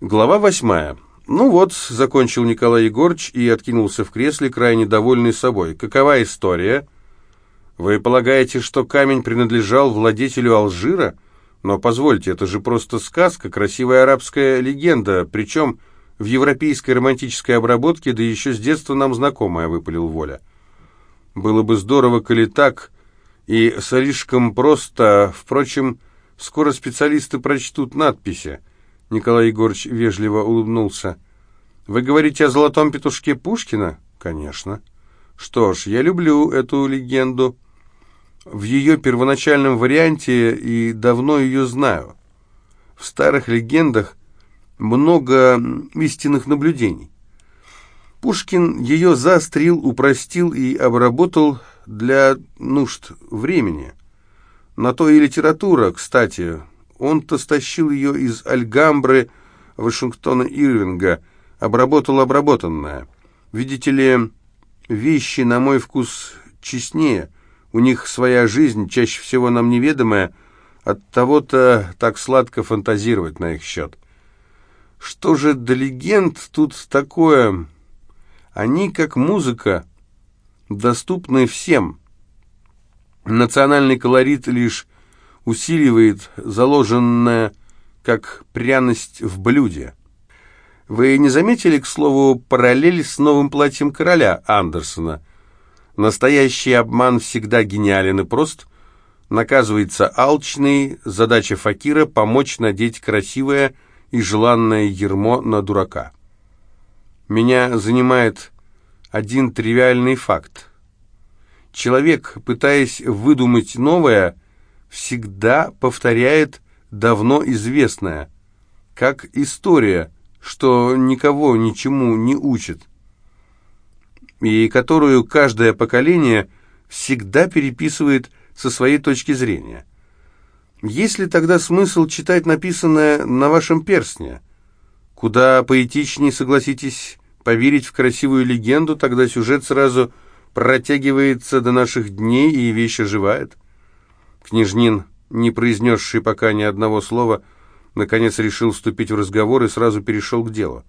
Глава восьмая. «Ну вот», — закончил Николай Егорыч и откинулся в кресле, крайне довольный собой. «Какова история?» «Вы полагаете, что камень принадлежал владетелю Алжира? Но позвольте, это же просто сказка, красивая арабская легенда, причем в европейской романтической обработке, да еще с детства нам знакомая», — выпалил Воля. «Было бы здорово, коли так, и слишком просто. Впрочем, скоро специалисты прочтут надписи». Николай Егорович вежливо улыбнулся. «Вы говорите о золотом петушке Пушкина?» «Конечно». «Что ж, я люблю эту легенду. В ее первоначальном варианте и давно ее знаю. В старых легендах много истинных наблюдений. Пушкин ее заострил, упростил и обработал для нужд времени. На то и литература, кстати, он-то стащил ее из Альгамбры Вашингтона Ирвинга, обработал обработанное. Видите ли, вещи, на мой вкус, честнее. У них своя жизнь, чаще всего нам неведомая, от того-то так сладко фантазировать на их счет. Что же до легенд тут такое? Они, как музыка, доступны всем. Национальный колорит лишь усиливает заложенное как пряность в блюде. Вы не заметили, к слову, параллель с новым платьем короля Андерсона? Настоящий обман всегда гениален и прост. Наказывается алчный, задача факира – помочь надеть красивое и желанное ермо на дурака. Меня занимает один тривиальный факт. Человек, пытаясь выдумать новое – всегда повторяет давно известное, как история, что никого ничему не учит, и которую каждое поколение всегда переписывает со своей точки зрения. Есть ли тогда смысл читать написанное на вашем перстне? Куда поэтичнее, согласитесь, поверить в красивую легенду, тогда сюжет сразу протягивается до наших дней и вещь оживает. Княжнин, не произнесший пока ни одного слова, наконец решил вступить в разговор и сразу перешел к делу.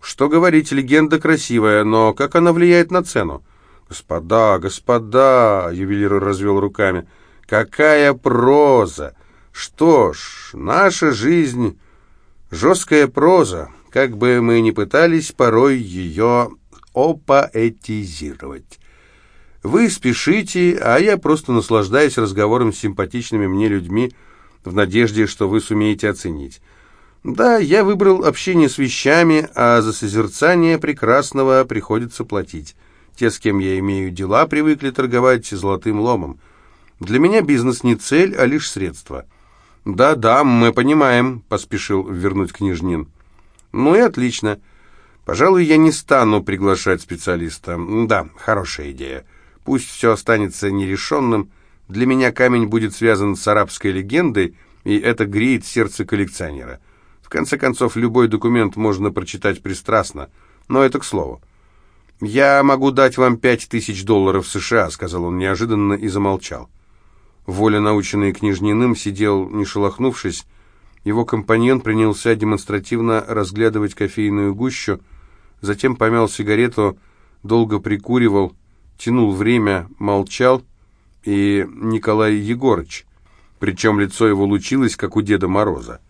«Что говорить, легенда красивая, но как она влияет на цену?» «Господа, господа!» — ювелир развел руками. «Какая проза! Что ж, наша жизнь — жесткая проза, как бы мы ни пытались порой ее опоэтизировать». Вы спешите, а я просто наслаждаюсь разговором с симпатичными мне людьми в надежде, что вы сумеете оценить. Да, я выбрал общение с вещами, а за созерцание прекрасного приходится платить. Те, с кем я имею дела, привыкли торговать золотым ломом. Для меня бизнес не цель, а лишь средство. «Да-да, мы понимаем», — поспешил вернуть княжнин. «Ну и отлично. Пожалуй, я не стану приглашать специалиста. Да, хорошая идея». Пусть все останется нерешенным, для меня камень будет связан с арабской легендой, и это греет сердце коллекционера. В конце концов, любой документ можно прочитать пристрастно, но это к слову. «Я могу дать вам пять тысяч долларов США», — сказал он неожиданно и замолчал. Воля, наученный княжниным, сидел, не шелохнувшись. Его компаньон принялся демонстративно разглядывать кофейную гущу, затем помял сигарету, долго прикуривал, тянул время, молчал, и Николай Егорыч, причем лицо его лучилось, как у Деда Мороза.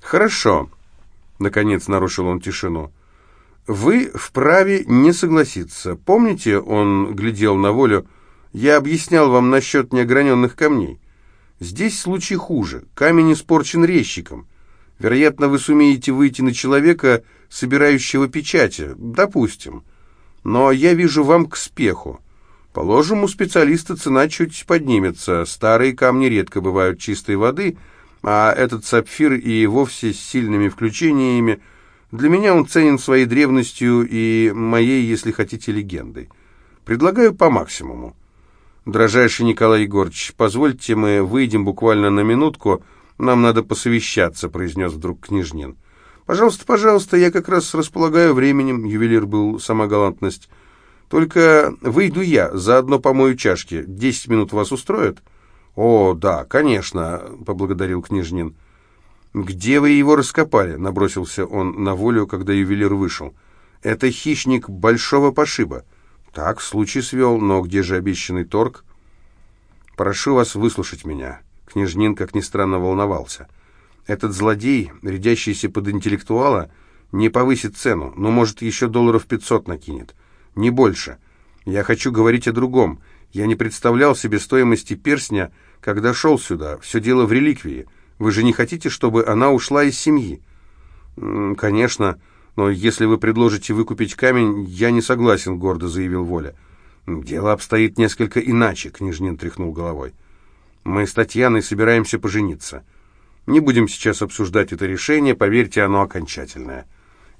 «Хорошо», — наконец нарушил он тишину, — «вы вправе не согласиться. Помните, он глядел на волю, я объяснял вам насчет неограненных камней. Здесь случай хуже, камень испорчен резчиком. Вероятно, вы сумеете выйти на человека, собирающего печати, допустим». Но я вижу вам к спеху. Положим, у специалиста цена чуть поднимется. Старые камни редко бывают чистой воды, а этот сапфир и вовсе с сильными включениями. Для меня он ценен своей древностью и моей, если хотите, легендой. Предлагаю по максимуму. Дрожайший Николай Егорович, позвольте мы выйдем буквально на минутку, нам надо посовещаться, произнес вдруг Княжнин. «Пожалуйста, пожалуйста, я как раз располагаю временем», — ювелир был сама галантность. «Только выйду я, заодно помою чашки. Десять минут вас устроит?» «О, да, конечно», — поблагодарил Княжнин. «Где вы его раскопали?» — набросился он на волю, когда ювелир вышел. «Это хищник большого пошиба». «Так, случай свел, но где же обещанный торг?» «Прошу вас выслушать меня». Княжнин, как ни странно, волновался. «Этот злодей, рядящийся под интеллектуала, не повысит цену, но, может, еще долларов пятьсот накинет. Не больше. Я хочу говорить о другом. Я не представлял себе стоимости перстня, когда шел сюда. Все дело в реликвии». Вы же не хотите, чтобы она ушла из семьи?» «Конечно, но если вы предложите выкупить камень, я не согласен», — гордо заявил Воля. «Дело обстоит несколько иначе», — Княжнин тряхнул головой. «Мы с Татьяной собираемся пожениться. Не будем сейчас обсуждать это решение, поверьте, оно окончательное.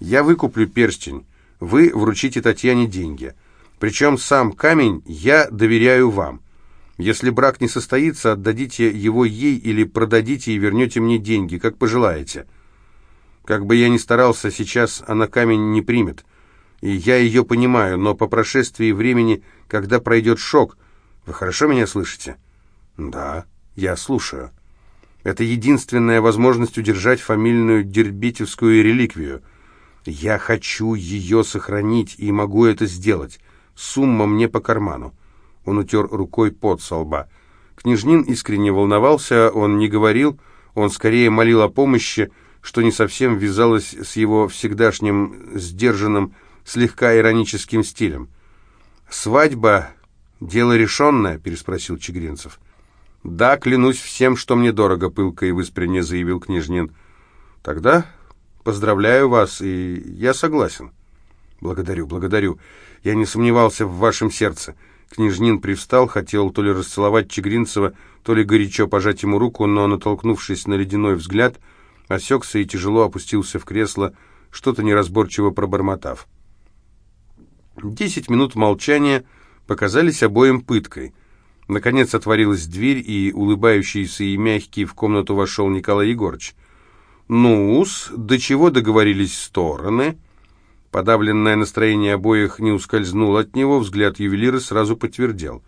Я выкуплю перстень, вы вручите Татьяне деньги. Причем сам камень я доверяю вам. Если брак не состоится, отдадите его ей или продадите и вернете мне деньги, как пожелаете. Как бы я ни старался, сейчас она камень не примет. И я ее понимаю, но по прошествии времени, когда пройдет шок... Вы хорошо меня слышите? Да, я слушаю. Это единственная возможность удержать фамильную дербитевскую реликвию. Я хочу ее сохранить и могу это сделать. Сумма мне по карману. Он утер рукой пот со лба. Княжнин искренне волновался, он не говорил, он скорее молил о помощи, что не совсем вязалось с его всегдашним сдержанным, слегка ироническим стилем. «Свадьба — дело решенное?» — переспросил Чегринцев. «Да, клянусь всем, что мне дорого», — пылко и выспренне заявил Княжнин. «Тогда поздравляю вас, и я согласен». «Благодарю, благодарю. Я не сомневался в вашем сердце». Княжнин привстал, хотел то ли расцеловать Чегринцева, то ли горячо пожать ему руку, но, натолкнувшись на ледяной взгляд, осекся и тяжело опустился в кресло, что-то неразборчиво пробормотав. Десять минут молчания показались обоим пыткой. Наконец отворилась дверь, и, улыбающийся и мягкий, в комнату вошел Николай Егорыч. «Ну-с, до чего договорились стороны?» Подавленное настроение обоих не ускользнуло от него, взгляд ювелира сразу подтвердил.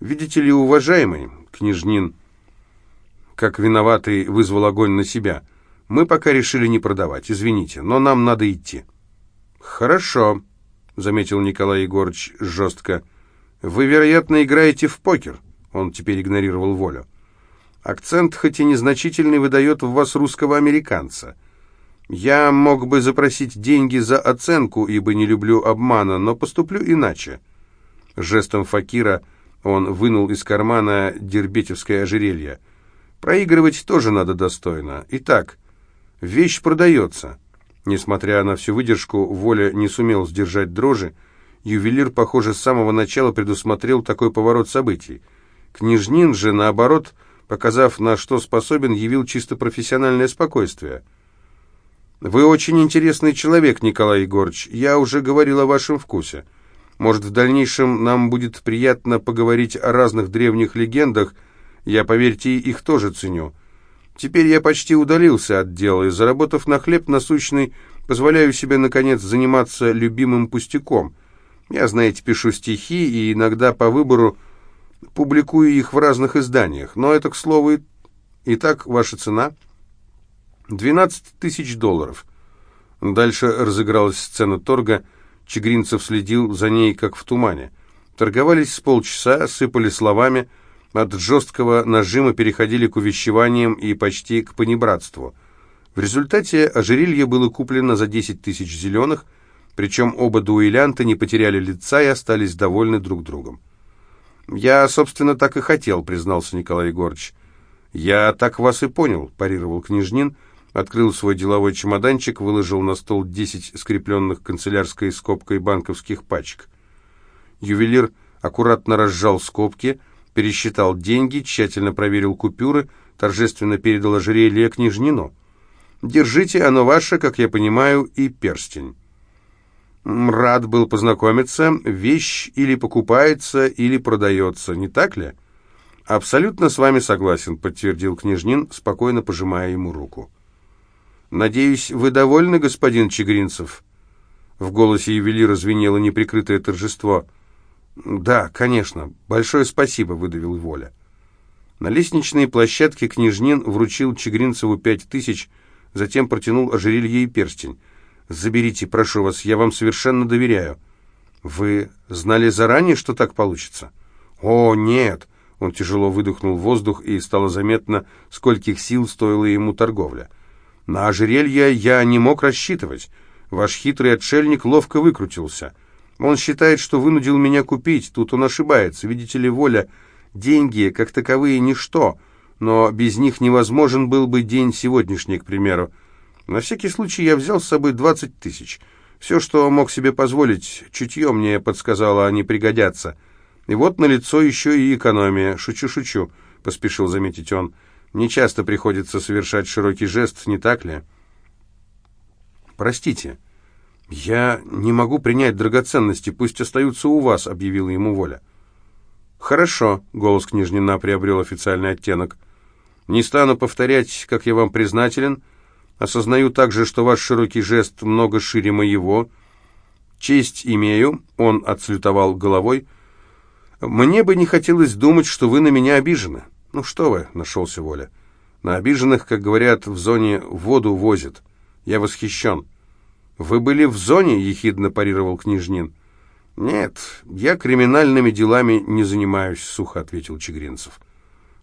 «Видите ли, уважаемый, княжнин, как виноватый вызвал огонь на себя, мы пока решили не продавать, извините, но нам надо идти». «Хорошо», — заметил Николай Егорович жестко. «Вы, вероятно, играете в покер», — он теперь игнорировал волю. «Акцент, хоть и незначительный, выдает в вас русского американца». Я мог бы запросить деньги за оценку, ибо не люблю обмана, но поступлю иначе. Жестом факира он вынул из кармана дербетевское ожерелье. Проигрывать тоже надо достойно. Итак, вещь продается. Несмотря на всю выдержку, Воля не сумел сдержать дрожи. Ювелир, похоже, с самого начала предусмотрел такой поворот событий. Княжнин же, наоборот, показав, на что способен, явил чисто профессиональное спокойствие – «Вы очень интересный человек, Николай Егорович. Я уже говорил о вашем вкусе. Может, в дальнейшем нам будет приятно поговорить о разных древних легендах. Я, поверьте, их тоже ценю. Теперь я почти удалился от дела и, заработав на хлеб насущный, позволяю себе, наконец, заниматься любимым пустяком. Я, знаете, пишу стихи и иногда по выбору публикую их в разных изданиях. Но это, к слову, Итак, ваша цена — Двенадцать тысяч долларов. Дальше разыгралась сцена торга. Чегринцев следил за ней, как в тумане. Торговались с полчаса, сыпали словами, от жесткого нажима переходили к увещеваниям и почти к понебратству. В результате ожерелье было куплено за 10 тысяч зеленых, причем оба дуэлянта не потеряли лица и остались довольны друг другом. «Я, собственно, так и хотел», — признался Николай Егорович. «Я так вас и понял», — парировал Княжнин, — открыл свой деловой чемоданчик, выложил на стол 10 скрепленных канцелярской скобкой банковских пачек. Ювелир аккуратно разжал скобки, пересчитал деньги, тщательно проверил купюры, торжественно передал ожерелье княжнину. «Держите, оно ваше, как я понимаю, и перстень». «Рад был познакомиться. Вещь или покупается, или продается, не так ли?» «Абсолютно с вами согласен», — подтвердил княжнин, спокойно пожимая ему руку. «Надеюсь, вы довольны, господин Чегринцев?» В голосе ювелира звенело неприкрытое торжество. «Да, конечно. Большое спасибо», — выдавил Воля. На лестничной площадке княжнин вручил Чегринцеву пять тысяч, затем протянул ожерелье и перстень. «Заберите, прошу вас, я вам совершенно доверяю». «Вы знали заранее, что так получится?» «О, нет!» Он тяжело выдохнул воздух, и стало заметно, скольких сил стоила ему торговля. «На ожерелье я не мог рассчитывать. Ваш хитрый отшельник ловко выкрутился. Он считает, что вынудил меня купить. Тут он ошибается. Видите ли, воля, деньги, как таковые, ничто. Но без них невозможен был бы день сегодняшний, к примеру. На всякий случай я взял с собой двадцать тысяч. Все, что мог себе позволить, чутье мне подсказало, они пригодятся. И вот на лицо еще и экономия. Шучу-шучу, поспешил заметить он. Не часто приходится совершать широкий жест, не так ли?» «Простите, я не могу принять драгоценности, пусть остаются у вас», — объявила ему Воля. «Хорошо», — голос княжнина приобрел официальный оттенок. «Не стану повторять, как я вам признателен. Осознаю также, что ваш широкий жест много шире моего. Честь имею», — он отслютовал головой. «Мне бы не хотелось думать, что вы на меня обижены». «Ну что вы», — нашелся Воля. «На обиженных, как говорят, в зоне воду возят». Я восхищен». «Вы были в зоне?» — ехидно парировал Княжнин. «Нет, я криминальными делами не занимаюсь», — сухо ответил Чегринцев.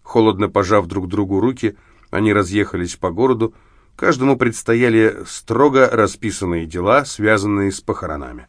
Холодно пожав друг другу руки, они разъехались по городу. Каждому предстояли строго расписанные дела, связанные с похоронами.